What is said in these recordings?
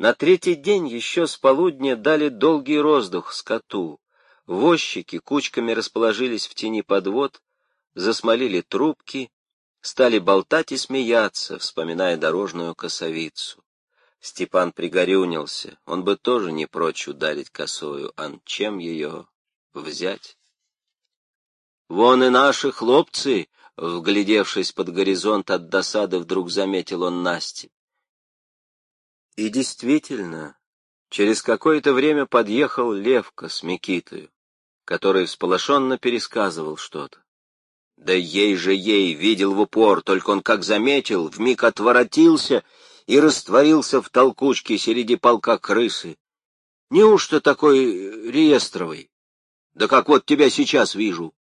На третий день еще с полудня дали долгий роздух скоту. Возчики кучками расположились в тени подвод, засмолили трубки, стали болтать и смеяться, вспоминая дорожную косовицу. Степан пригорюнился, он бы тоже не прочь ударить косою, а чем ее взять? Вон и наши хлопцы, вглядевшись под горизонт от досады, вдруг заметил он Насти. И действительно, через какое-то время подъехал Левка с Микитою, который всполошенно пересказывал что-то. Да ей же ей, видел в упор, только он как заметил, вмиг отворотился и растворился в толкучке среди полка крысы. Неужто такой реестровый? Да как вот тебя сейчас вижу.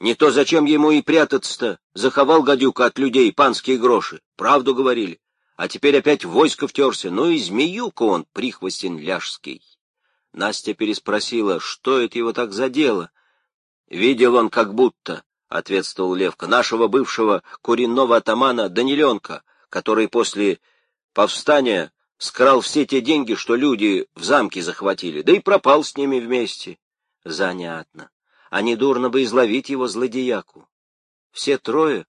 Не то зачем ему и прятаться-то? Заховал гадюка от людей панские гроши. Правду говорили. А теперь опять в войско втерся. Ну и змеюка он, прихвостень ляжский. Настя переспросила, что это его так задело. Видел он как будто, — ответствовал Левка, — нашего бывшего куренного атамана Даниленка, который после повстания скрал все те деньги, что люди в замке захватили, да и пропал с ними вместе. Занятно. А не дурно бы изловить его злодеяку. Все трое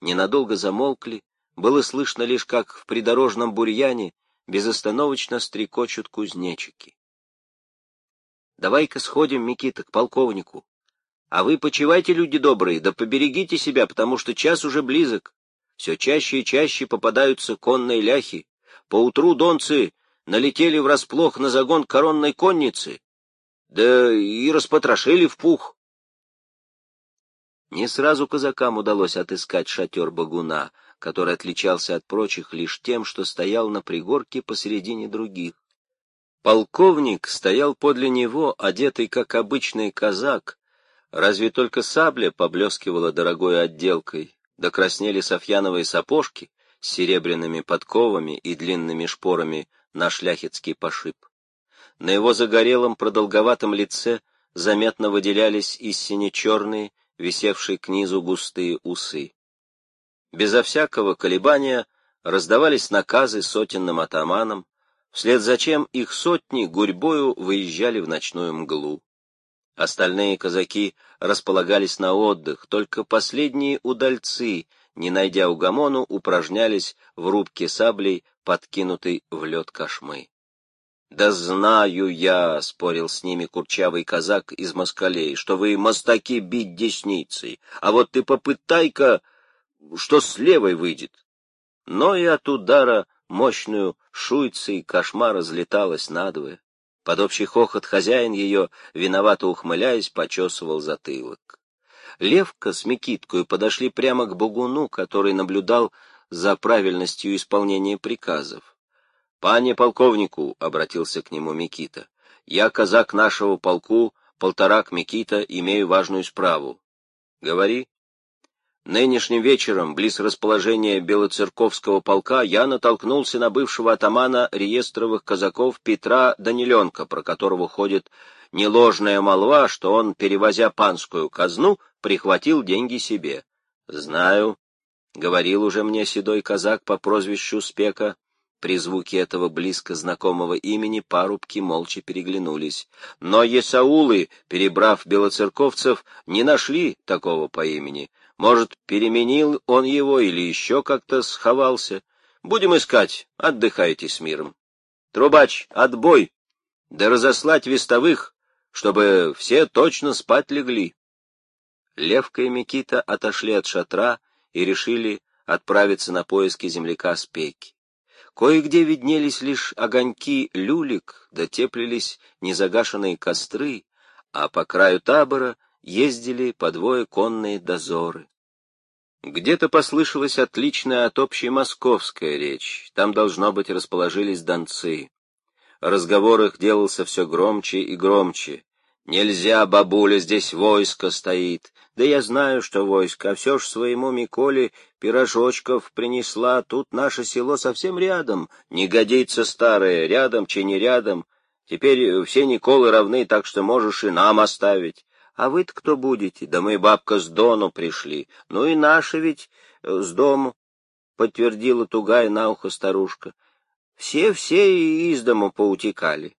ненадолго замолкли, было слышно лишь, как в придорожном бурьяне безостановочно стрекочут кузнечики. — Давай-ка сходим, Микита, к полковнику. А вы почивайте, люди добрые, да поберегите себя, потому что час уже близок. Все чаще и чаще попадаются конные ляхи. Поутру донцы налетели врасплох на загон коронной конницы, да и распотрошили в пух. Не сразу казакам удалось отыскать шатер багуна, который отличался от прочих лишь тем, что стоял на пригорке посередине других. Полковник стоял подле него, одетый как обычный казак, разве только сабля поблескивала дорогой отделкой, да краснели софьяновые сапожки с серебряными подковами и длинными шпорами на шляхетский пошиб. На его загорелом продолговатом лице заметно выделялись и сине-черные, висевшие к низу густые усы. Безо всякого колебания раздавались наказы сотенным атаманам, вслед за чем их сотни гурьбою выезжали в ночную мглу. Остальные казаки располагались на отдых, только последние удальцы, не найдя угомону, упражнялись в рубке саблей, подкинутой в лед кошмы. «Да знаю я», — спорил с ними курчавый казак из москалей, — «что вы мостаки бить десницей, а вот ты попытай-ка, что с левой выйдет». Но и от удара мощную шуйцей кошма разлеталась надвое. Под общий хохот хозяин ее, виновато ухмыляясь, почесывал затылок. Левка с Микиткой подошли прямо к Бугуну, который наблюдал за правильностью исполнения приказов. — Пане полковнику, — обратился к нему Микита, — я казак нашего полку, полторак Микита, имею важную справу. — Говори. Нынешним вечером, близ расположения Белоцерковского полка, я натолкнулся на бывшего атамана реестровых казаков Петра Даниленко, про которого ходит неложная молва, что он, перевозя панскую казну, прихватил деньги себе. Знаю, — говорил уже мне седой казак по прозвищу Спека. При звуке этого близко знакомого имени парубки молча переглянулись. Но есаулы, перебрав белоцерковцев, не нашли такого по имени — может, переменил он его или еще как-то сховался. Будем искать, отдыхайте с миром. Трубач, отбой! Да разослать вестовых, чтобы все точно спать легли. Левка и Микита отошли от шатра и решили отправиться на поиски земляка Спейки. Кое-где виднелись лишь огоньки люлик, да теплились незагашенные костры, а по краю табора ездили по двое конные дозоры. Где-то послышалась отличная от общей московская речь, там, должно быть, расположились донцы. Разговор их делался все громче и громче. «Нельзя, бабуля, здесь войско стоит. Да я знаю, что войско, а все ж своему Миколе пирожочков принесла. Тут наше село совсем рядом. Не годится старое, рядом, че не рядом. Теперь все Николы равны, так что можешь и нам оставить. А вы-то кто будете? Да мы, бабка, с Дону пришли. Ну и наши ведь э, с дому, — подтвердила тугая на ухо старушка. Все-все из дому поутекали.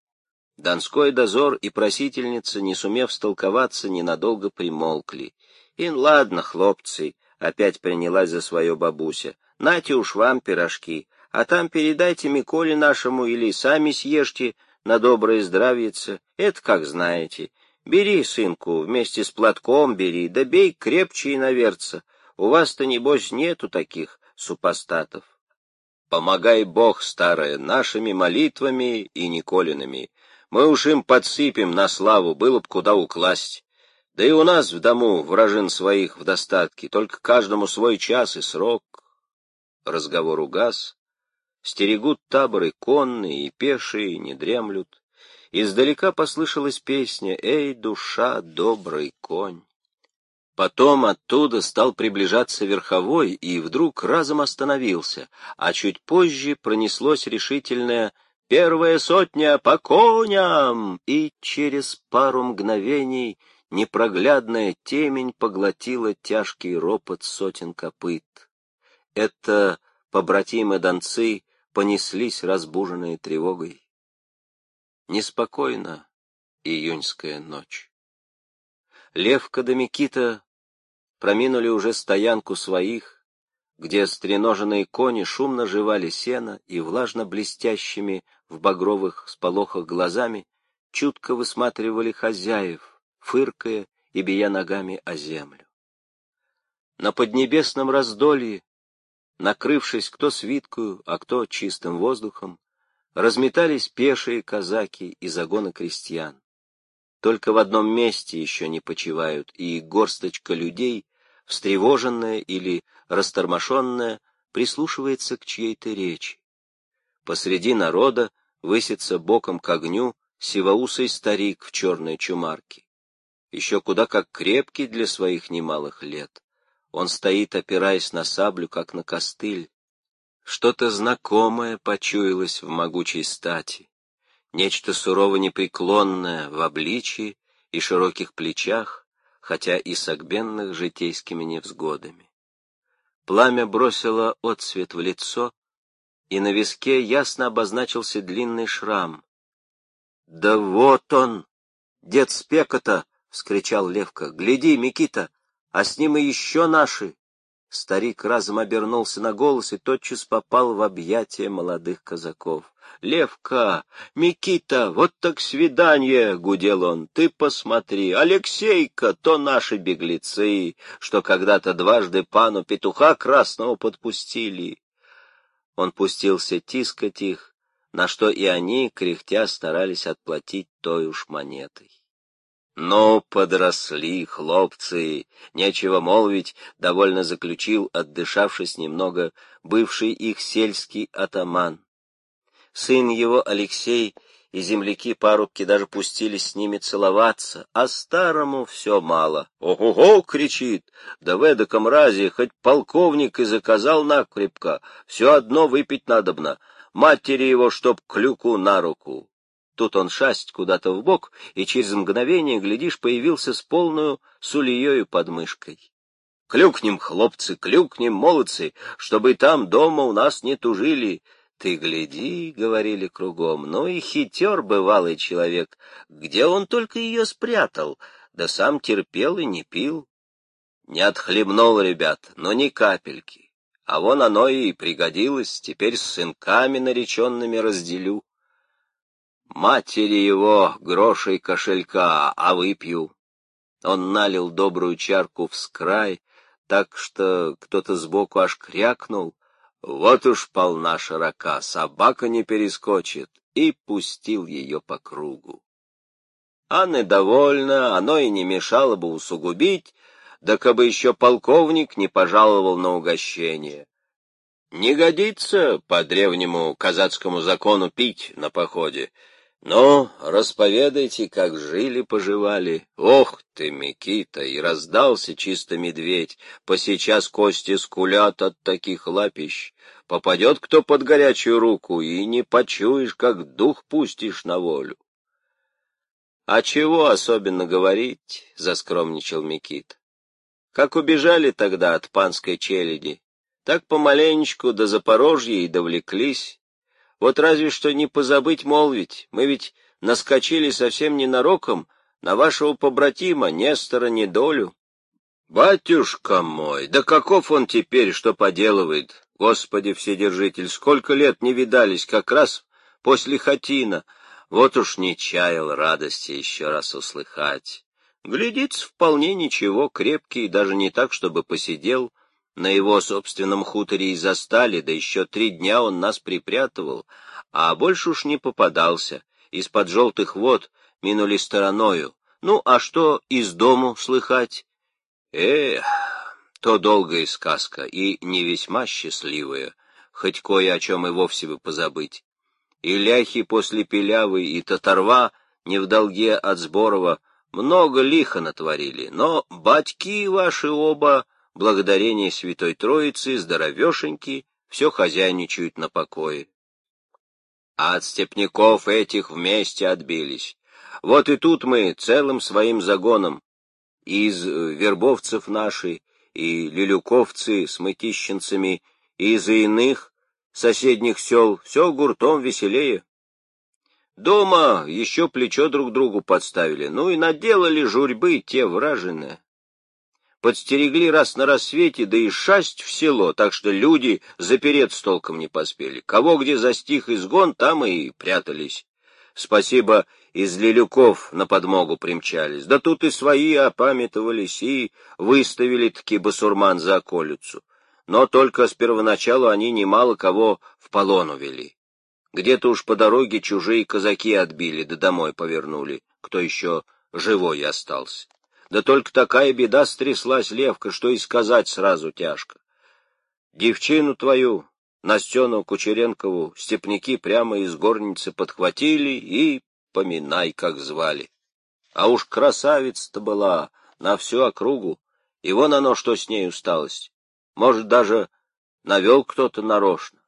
Донской дозор и просительница, не сумев столковаться, ненадолго примолкли. «Ин ладно, хлопцы», — опять принялась за свое бабуся, — «нате уж вам пирожки, а там передайте Миколе нашему или сами съешьте на доброе здравице, это как знаете. Бери, сынку, вместе с платком бери, да бей крепче и наверца. У вас-то, небось, нету таких супостатов. Помогай Бог, старая, нашими молитвами и Николиными. Мы уж им подсыпем на славу, было б куда укласть. Да и у нас в дому вражин своих в достатке, только каждому свой час и срок. Разговор угас. Стерегут таборы конные и пешие, не дремлют. Издалека послышалась песня «Эй, душа, добрый конь». Потом оттуда стал приближаться верховой и вдруг разом остановился, а чуть позже пронеслось решительное «Первая сотня по коням!» и через пару мгновений непроглядная темень поглотила тяжкий ропот сотен копыт. Это побратимы-донцы понеслись, разбуженные тревогой. Неспокойна июньская ночь. Левка да Микита проминули уже стоянку своих, где стреноженные кони шумно жевали сено и влажно блестящими в багровых сполохах глазами чутко высматривали хозяев, фыркая и бия ногами о землю. На поднебесном раздолье, накрывшись кто свиткою, а кто чистым воздухом, разметались пешие казаки и загоны крестьян. Только в одном месте еще не почивают, и горсточка людей, встревоженная или растормошенная, прислушивается к чьей-то речи. Посреди народа высится боком к огню сивоусый старик в черной чумарке. Еще куда как крепкий для своих немалых лет. Он стоит, опираясь на саблю, как на костыль. Что-то знакомое почуялось в могучей стати нечто сурово непреклонное в обличии и широких плечах, хотя и согбенных житейскими невзгодами. Пламя бросило отсвет в лицо, и на виске ясно обозначился длинный шрам. — Да вот он! Дед Спекота! — вскричал Левка. — Гляди, Микита, а с ним и еще наши! Старик разом обернулся на голос и тотчас попал в объятия молодых казаков. Левка, Микита, вот так свидание, — гудел он, — ты посмотри, Алексейка, то наши беглецы, что когда-то дважды пану петуха красного подпустили. Он пустился тискать их, на что и они, кряхтя, старались отплатить той уж монетой. «Ну, подросли, хлопцы!» Нечего молвить, довольно заключил, отдышавшись немного, бывший их сельский атаман. Сын его, Алексей, и земляки-парубки даже пустились с ними целоваться, а старому все мало. «Ого-го!» — кричит. «Да в эдаком разе хоть полковник и заказал накрепко, все одно выпить надобно. Матери его, чтоб клюку на руку». Тут он шасть куда-то в бок, и через мгновение, глядишь, появился с полную сулеёю под мышкой. Клюкнем, хлопцы, клюкнем, молодцы, чтобы там дома у нас не тужили. Ты гляди, — говорили кругом, — ну и хитер бывалый человек. Где он только ее спрятал? Да сам терпел и не пил. Не отхлебнул, ребят, но ни капельки. А вон оно и пригодилось, теперь с сынками нареченными разделю. Матери его грошей кошелька, а выпью. Он налил добрую чарку в скрай, так что кто-то сбоку аж крякнул. Вот уж полна широка, собака не перескочит, и пустил ее по кругу. Анна довольна, оно и не мешало бы усугубить, да кабы еще полковник не пожаловал на угощение. Не годится по древнему казацкому закону пить на походе, ну, расповедайте, как жили-поживали. Ох ты, Микита, и раздался чисто медведь. Посейчас кости скулят от таких лапищ. Попадет кто под горячую руку, и не почуешь, как дух пустишь на волю. — А чего особенно говорить? — заскромничал Микит. — Как убежали тогда от панской челяди, так помаленечку до Запорожья и довлеклись. Вот разве что не позабыть молвить, мы ведь наскочили совсем ненароком на вашего побратима Нестора Недолю. Батюшка мой, да каков он теперь, что поделывает? Господи Вседержитель, сколько лет не видались, как раз после хатина. Вот уж не чаял радости еще раз услыхать. Глядится вполне ничего, крепкий, даже не так, чтобы посидел. На его собственном хуторе и застали, да еще три дня он нас припрятывал, а больше уж не попадался. Из-под желтых вод минули стороною. Ну, а что из дому слыхать? Эх, то долгая сказка и не весьма счастливая, хоть кое о чем и вовсе бы позабыть. И ляхи после пилявы, и татарва не в долге от Сборова много лихо натворили, но батьки ваши оба, благодарение Святой Троицы, здоровешеньки, все хозяйничают на покое. А от степняков этих вместе отбились. Вот и тут мы целым своим загоном из вербовцев наши и лилюковцы с мытищенцами и из иных соседних сел все гуртом веселее. Дома еще плечо друг другу подставили, ну и наделали журьбы те враженые. Подстерегли раз на рассвете, да и шасть в село, так что люди запереть с толком не поспели. Кого где застиг изгон, там и прятались. Спасибо, из Лилюков на подмогу примчались. Да тут и свои опамятовались и выставили-таки басурман за околицу. Но только с первоначалу они немало кого в полон увели. Где-то уж по дороге чужие казаки отбили, да домой повернули, кто еще живой остался. Да только такая беда стряслась, Левка, что и сказать сразу тяжко. Девчину твою, Настену Кучеренкову, степняки прямо из горницы подхватили и поминай, как звали. А уж красавица-то была на всю округу, и вон оно, что с ней усталость. Может, даже навел кто-то нарочно.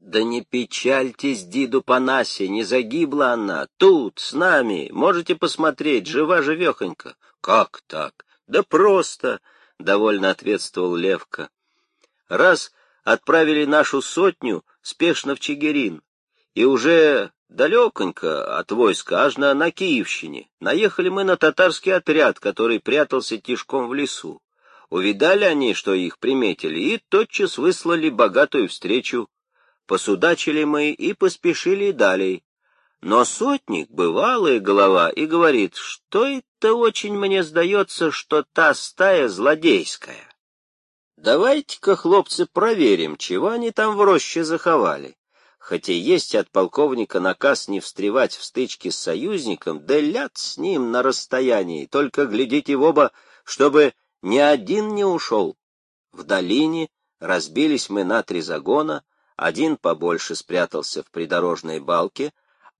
Да не печальтесь, Диду Панасе, не загибла она. Тут, с нами, можете посмотреть, жива-живехонька. Как так? Да просто, — довольно ответствовал Левка. Раз отправили нашу сотню спешно в Чигирин, и уже далеконько от войска, аж на, на Киевщине, наехали мы на татарский отряд, который прятался тишком в лесу. Увидали они, что их приметили, и тотчас выслали богатую встречу Посудачили мы и поспешили далее. Но сотник, бывалая голова, и говорит, что это очень мне сдается, что та стая злодейская. Давайте-ка, хлопцы, проверим, чего они там в роще заховали. Хотя есть от полковника наказ не встревать в стычки с союзником, да ляд с ним на расстоянии, только глядите в оба, чтобы ни один не ушел. В долине разбились мы на три загона, один побольше спрятался в придорожной балке,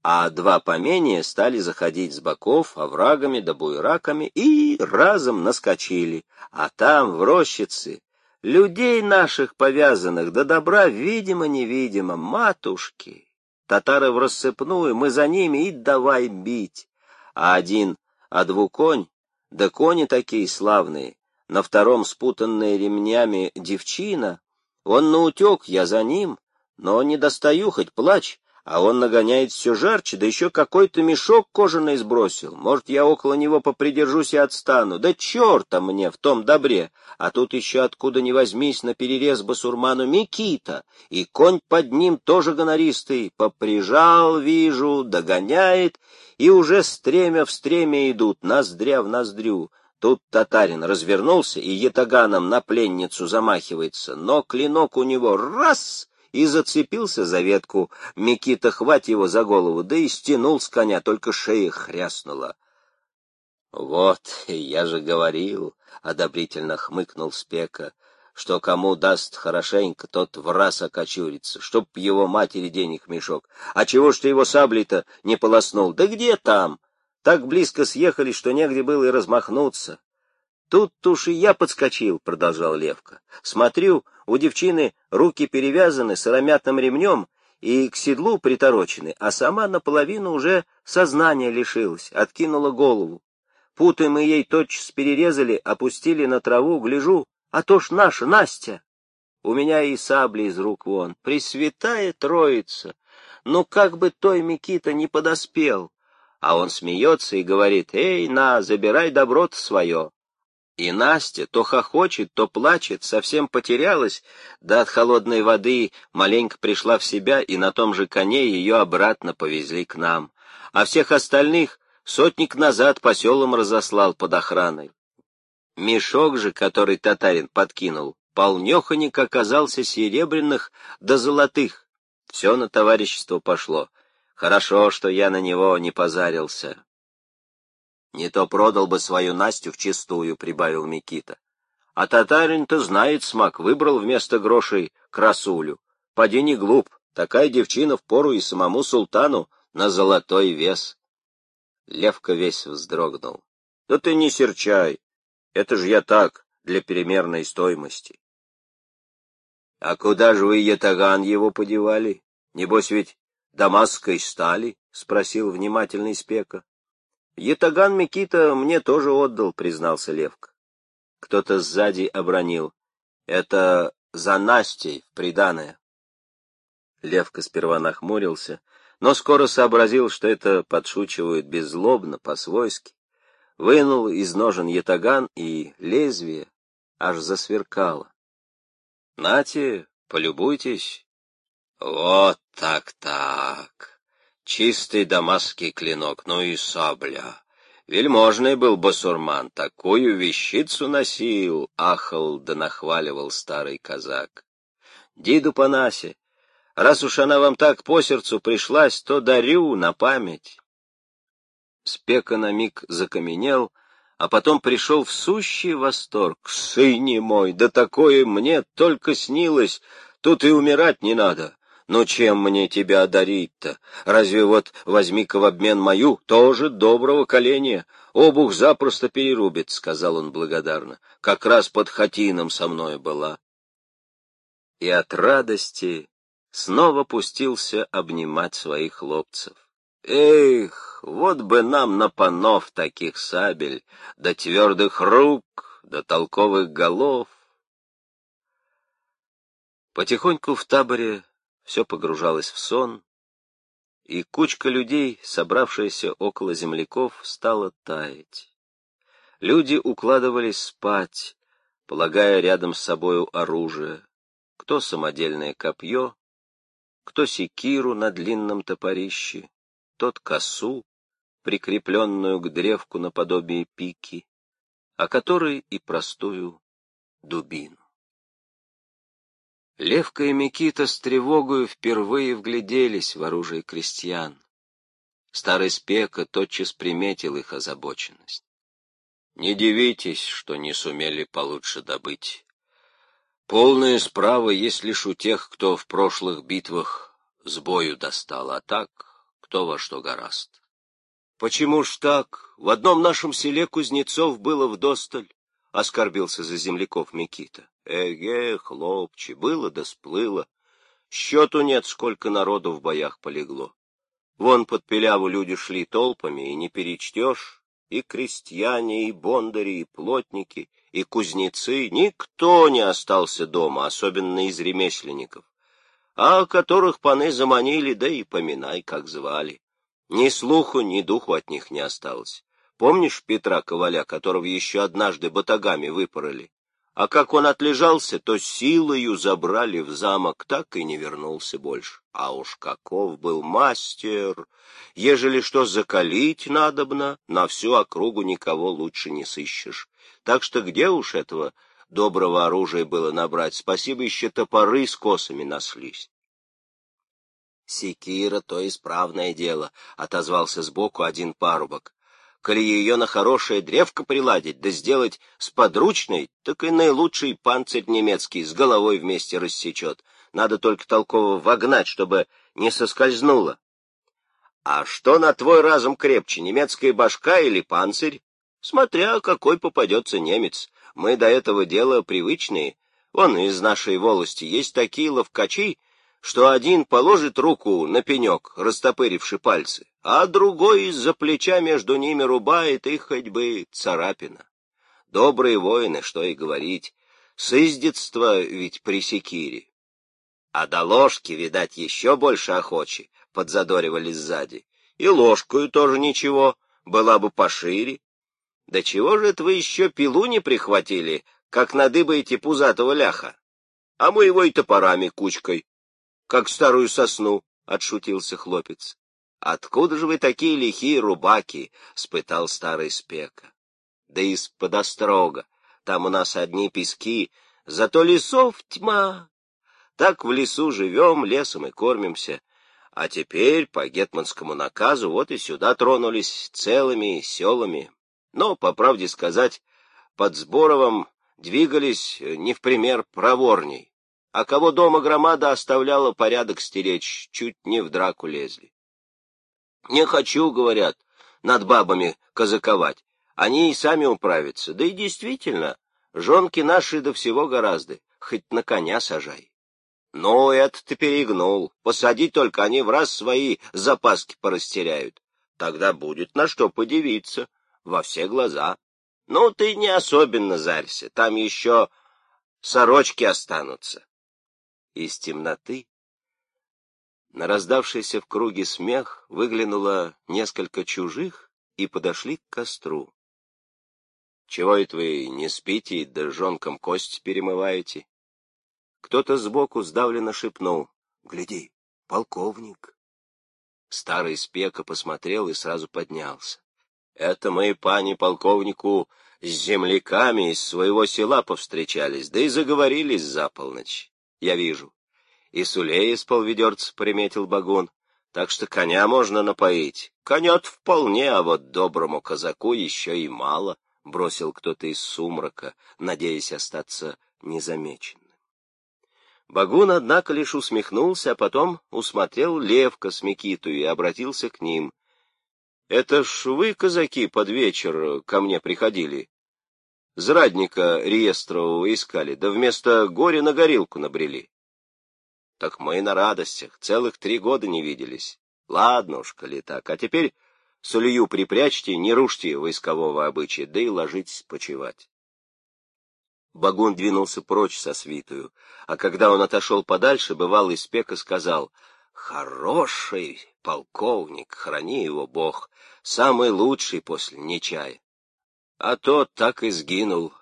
а два поменее стали заходить с боков оврагами да буераками и разом наскочили. А там, в рощице, людей наших повязанных до добра видимо-невидимо, матушки. Татары в рассыпную, мы за ними и давай бить. А один, а двуконь, да кони такие славные, на втором спутанные ремнями девчина, он наутек, я за ним, но не достаю, хоть плачь, а он нагоняет все жарче, да еще какой-то мешок кожаный сбросил. Может, я около него попридержусь и отстану. Да черта мне в том добре! А тут еще откуда ни возьмись на перерез басурману Микита, и конь под ним тоже гонористый. Поприжал, вижу, догоняет, и уже стремя в стремя идут, ноздря в ноздрю. Тут татарин развернулся и етаганом на пленницу замахивается, но клинок у него раз и зацепился за ветку. Микита хвать его за голову, да и стянул с коня, только шея хряснула. — Вот, я же говорил, — одобрительно хмыкнул Спека, — что кому даст хорошенько, тот в раз окочурится, чтоб его матери денег мешок. А чего ж ты его саблей-то не полоснул? Да где там? Так близко съехали, что негде было и размахнуться. Тут уж и я подскочил, — продолжал Левка. Смотрю, у девчины руки перевязаны сыромятным ремнем и к седлу приторочены, а сама наполовину уже сознания лишилась, откинула голову. Путы мы ей тотчас перерезали, опустили на траву, гляжу, а то ж наша, Настя. У меня и сабли из рук вон, пресвятая троица. ну как бы той Микита не подоспел. А он смеется и говорит, эй, на, забирай добро-то свое. И Настя то хохочет, то плачет, совсем потерялась, да от холодной воды маленько пришла в себя, и на том же коне ее обратно повезли к нам. А всех остальных сотник назад по селам разослал под охраной. Мешок же, который татарин подкинул, полнеханик оказался серебряных да золотых. Все на товарищество пошло. Хорошо, что я на него не позарился. Не то продал бы свою Настю вчистую, — прибавил Микита. А татарин-то знает смак, выбрал вместо грошей красулю. Поди не глуп, такая девчина в пору и самому султану на золотой вес. Левка весь вздрогнул. — Да ты не серчай, это же я так, для перемерной стоимости. — А куда же вы, Ятаган, его подевали? Небось ведь дамасской стали? — спросил внимательный спека. Ятаган Микита мне тоже отдал, признался Левка. Кто-то сзади обронил. Это за Настей в приданое. Левка сперва нахмурился, но скоро сообразил, что это подшучивают беззлобно, по-свойски. Вынул из ножен ятаган, и лезвие аж засверкало. — Нате, полюбуйтесь. — Вот так-так. Чистый дамасский клинок, ну и сабля. Вельможный был басурман, такую вещицу носил, ахал да нахваливал старый казак. Диду Панасе, раз уж она вам так по сердцу пришлась, то дарю на память. Спека на миг закаменел, а потом пришел в сущий восторг. Сыне мой, да такое мне только снилось, тут и умирать не надо. Ну чем мне тебя одарить-то? Разве вот возьми-ка в обмен мою, тоже доброго коленя. Обух запросто перерубит, — сказал он благодарно. Как раз под хатином со мной была. И от радости снова пустился обнимать своих хлопцев. Эх, вот бы нам на панов таких сабель, до твердых рук, до толковых голов. Потихоньку в таборе все погружалось в сон, и кучка людей, собравшаяся около земляков, стала таять. Люди укладывались спать, полагая рядом с собою оружие, кто самодельное копье, кто секиру на длинном топорище, тот косу, прикрепленную к древку наподобие пики, а который и простую дубину. Левка и Микита с тревогою впервые вгляделись в оружие крестьян. Старый спека тотчас приметил их озабоченность. Не дивитесь, что не сумели получше добыть. Полная справа есть лишь у тех, кто в прошлых битвах с бою достал, а так, кто во что гораст. Почему ж так? В одном нашем селе кузнецов было вдосталь, — оскорбился за земляков Микита. Эге, хлопче, было да сплыло. Счету нет, сколько народу в боях полегло. Вон под Пеляву люди шли толпами, и не перечтешь. И крестьяне, и бондари, и плотники, и кузнецы. Никто не остался дома, особенно из ремесленников. А которых паны заманили, да и поминай, как звали. Ни слуху, ни духу от них не осталось. Помнишь Петра Коваля, которого еще однажды батагами выпороли? а как он отлежался, то силою забрали в замок, так и не вернулся больше. А уж каков был мастер! Ежели что закалить надобно, на всю округу никого лучше не сыщешь. Так что где уж этого доброго оружия было набрать? Спасибо, еще топоры с косами наслись. Секира — то исправное дело, — отозвался сбоку один парубок. Коли ее на хорошее древко приладить, да сделать с подручной, так и наилучший панцирь немецкий с головой вместе рассечет. Надо только толково вогнать, чтобы не соскользнуло. А что на твой разум крепче, немецкая башка или панцирь? Смотря какой попадется немец. Мы до этого дела привычные. Вон из нашей волости есть такие ловкачи, что один положит руку на пенек, растопыривши пальцы, а другой из-за плеча между ними рубает их хоть бы царапина. Добрые воины, что и говорить, с издетства ведь при секире. А до ложки, видать, еще больше охочи, — подзадоривали сзади. — И ложкою тоже ничего, была бы пошире. Да чего же это вы еще пилу не прихватили, как надыбаете пузатого ляха? А мы его и топорами кучкой, как старую сосну, — отшутился хлопец. — Откуда же вы такие лихие рубаки? — спытал старый спека. — Да из-под острога. Там у нас одни пески, зато лесов тьма. Так в лесу живем, лесом и кормимся. А теперь, по гетманскому наказу, вот и сюда тронулись целыми селами. Но, по правде сказать, под Сборовым двигались не в пример проворней. А кого дома громада оставляла порядок стеречь, чуть не в драку лезли. Не хочу, говорят, над бабами казаковать. Они и сами управятся. Да и действительно, жонки наши до всего гораздо, хоть на коня сажай. Ну, это ты перегнул. Посади только, они в раз свои запаски порастеряют. Тогда будет на что подивиться, во все глаза. Ну, ты не особенно зарься, там еще сорочки останутся. Из темноты на раздавшийся в круге смех выглянуло несколько чужих и подошли к костру. Чего это вы не спите да жонкам кость перемываете? Кто-то сбоку сдавленно шепнул. — Гляди, полковник. Старый спека посмотрел и сразу поднялся. — Это мы, пани полковнику, с земляками из своего села повстречались, да и заговорились за полночь. Я вижу. И сулей из полведерца приметил багун, так что коня можно напоить. Конет вполне, а вот доброму казаку еще и мало. — бросил кто-то из сумрака, надеясь остаться незамеченным. Багун, однако, лишь усмехнулся, а потом усмотрел Левка с Микиту и обратился к ним. — Это ж вы, казаки, под вечер ко мне приходили. Зрадника реестрового искали, да вместо горя на горилку набрели. — Так мы на радостях, целых три года не виделись. Ладно уж, коли так, а теперь Сулью припрячьте, не рушьте войскового обычая, да и ложитесь почевать. Багун двинулся прочь со свитую, а когда он отошел подальше, бывалый спека сказал, «Хороший полковник, храни его Бог, самый лучший после Нечая». А тот так и сгинул,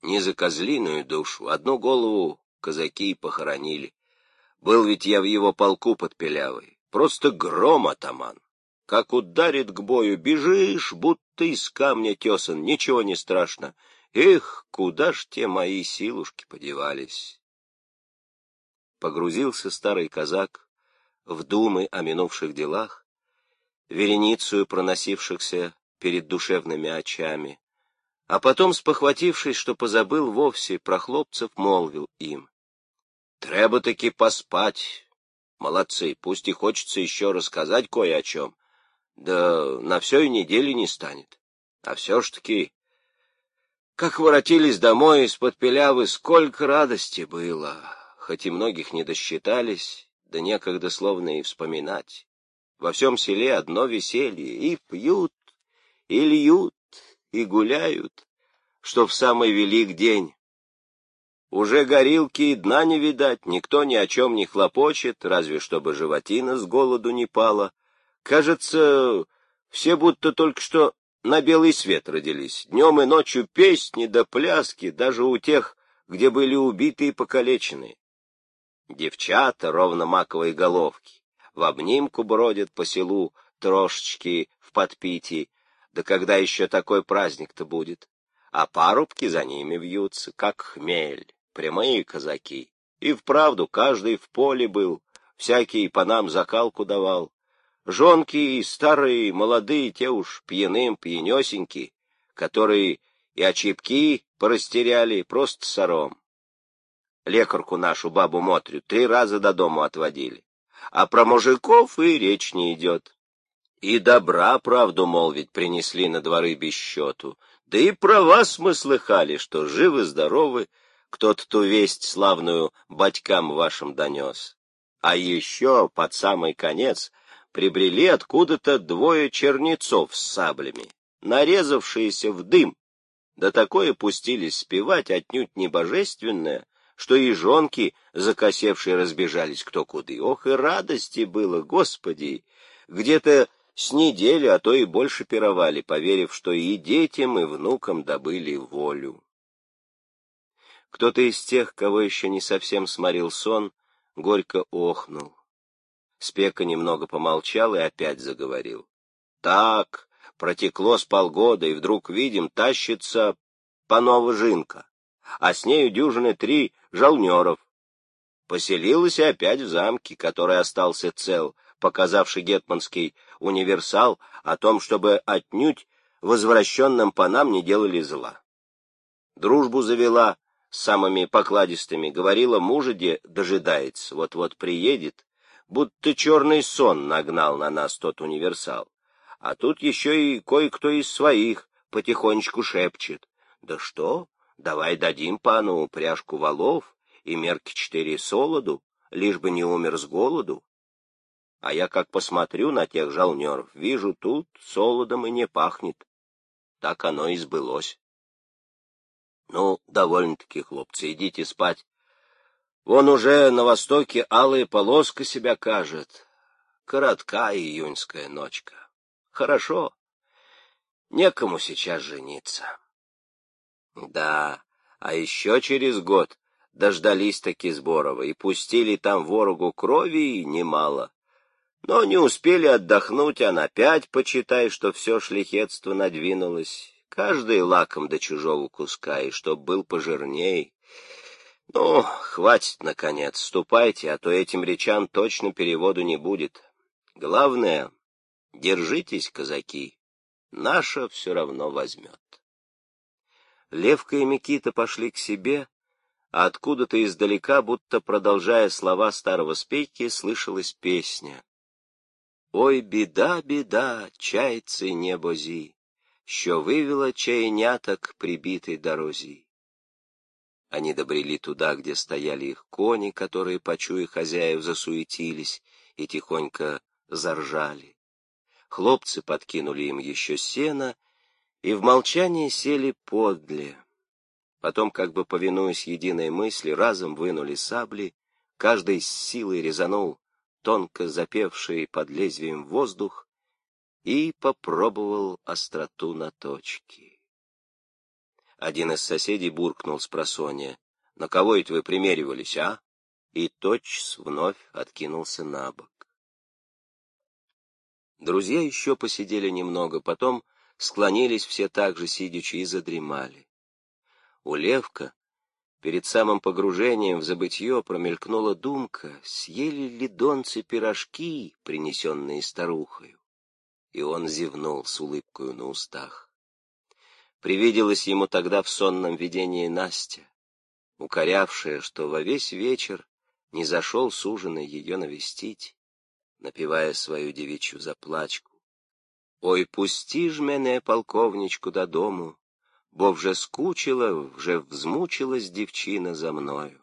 не за козлиную душу, одну голову казаки похоронили. Был ведь я в его полку под Пелявой, просто гром атаман. Как ударит к бою, бежишь, будто из камня тесан, ничего не страшно. Эх, куда ж те мои силушки подевались? Погрузился старый казак в думы о минувших делах, вереницу проносившихся перед душевными очами, а потом, спохватившись, что позабыл вовсе, про хлопцев молвил им. Треба-таки поспать. Молодцы, пусть и хочется еще рассказать кое о чем, да на все и недели не станет. А все ж таки, как воротились домой из-под пилявы, сколько радости было, хоть и многих не досчитались, да некогда словно и вспоминать. Во всем селе одно веселье, и пьют, и льют, и гуляют, что в самый велик день. Уже горилки и дна не видать, никто ни о чем не хлопочет, разве чтобы животина с голоду не пала, Кажется, все будто только что на белый свет родились. Днем и ночью песни да пляски, даже у тех, где были убиты и покалечены. Девчата, ровно маковой головки, в обнимку бродят по селу трошечки в подпитии, да когда еще такой праздник-то будет? А парубки за ними вьются, как хмель, прямые казаки. И вправду каждый в поле был, всякий по нам закалку давал. Жонки и старые, молодые, те уж пьяным, пьянесеньки, которые и очепки порастеряли, просто сором. Лекарку нашу, бабу Мотрю, три раза до дому отводили. А про мужиков и речь не идет. И добра, правду молвить, принесли на дворы без счету. Да и про вас мы слыхали, что живы-здоровы, кто-то ту весть славную батькам вашим донес. А еще под самый конец — прибрели откуда-то двое чернецов с саблями, нарезавшиеся в дым, да такое пустились спевать отнюдь не божественное, что и жонки, закосевшие, разбежались кто куды. Ох, и радости было, Господи! Где-то с недели, а то и больше пировали, поверив, что и детям, и внукам добыли волю. Кто-то из тех, кого еще не совсем сморил сон, горько охнул. Спека немного помолчал и опять заговорил. Так, протекло с полгода, и вдруг видим, тащится панова жинка, а с нею дюжины три жалнеров. Поселилась опять в замке, который остался цел, показавший гетманский универсал о том, чтобы отнюдь возвращенным панам не делали зла. Дружбу завела с самыми покладистыми, говорила, мужа де дожидается, вот-вот приедет, будто черный сон нагнал на нас тот универсал. А тут еще и кое-кто из своих потихонечку шепчет. Да что, давай дадим пану упряжку валов и мерки четыре солоду, лишь бы не умер с голоду. А я как посмотрю на тех жалнеров, вижу, тут солодом и не пахнет. Так оно и сбылось. Ну, довольно-таки, хлопцы, идите спать. Вон уже на востоке алая полоска себя кажет. Коротка июньская ночка. Хорошо. Некому сейчас жениться. Да, а еще через год дождались таки Сборова и пустили там ворогу крови немало. Но не успели отдохнуть, а опять почитай, что все шлихетство надвинулось. Каждый лаком до чужого куска, и чтоб был пожирней. Ну, хватит, наконец, ступайте, а то этим речам точно переводу не будет. Главное, Держитесь, казаки, наша все равно возьмет. Левка и Микита пошли к себе, а откуда-то издалека, будто продолжая слова старого спейки, слышалась песня. Ой, біда, біда, чайці небозі, що вывела чайнята к прибитой дорозі. Они добрели туда, где стояли их кони, которые, почуя хозяев, засуетились и тихонько заржали. Хлопцы подкинули им еще сено и в молчании сели подле. Потом, как бы повинуясь единой мысли, разом вынули сабли, каждый с силой резанул тонко запевший под лезвием воздух и попробовал остроту на точке. Один из соседей буркнул с просонья. «На кого это вы примеривались, а?» И точь вновь откинулся на бок. Друзья еще посидели немного, потом склонились все так же сидячи и задремали. У Левка перед самым погружением в забытье промелькнула думка, съели ли донцы пирожки, принесенные старухою. И он зевнул с улыбкою на устах. Привиделась ему тогда в сонном видении Настя, укорявшая, что во весь вечер не зашел суженый ее навестить, напевая свою девичью заплачку. Ой, пусти ж мене, полковничку, додому, бо вже скучила, вже взмучилась дівчина за мною.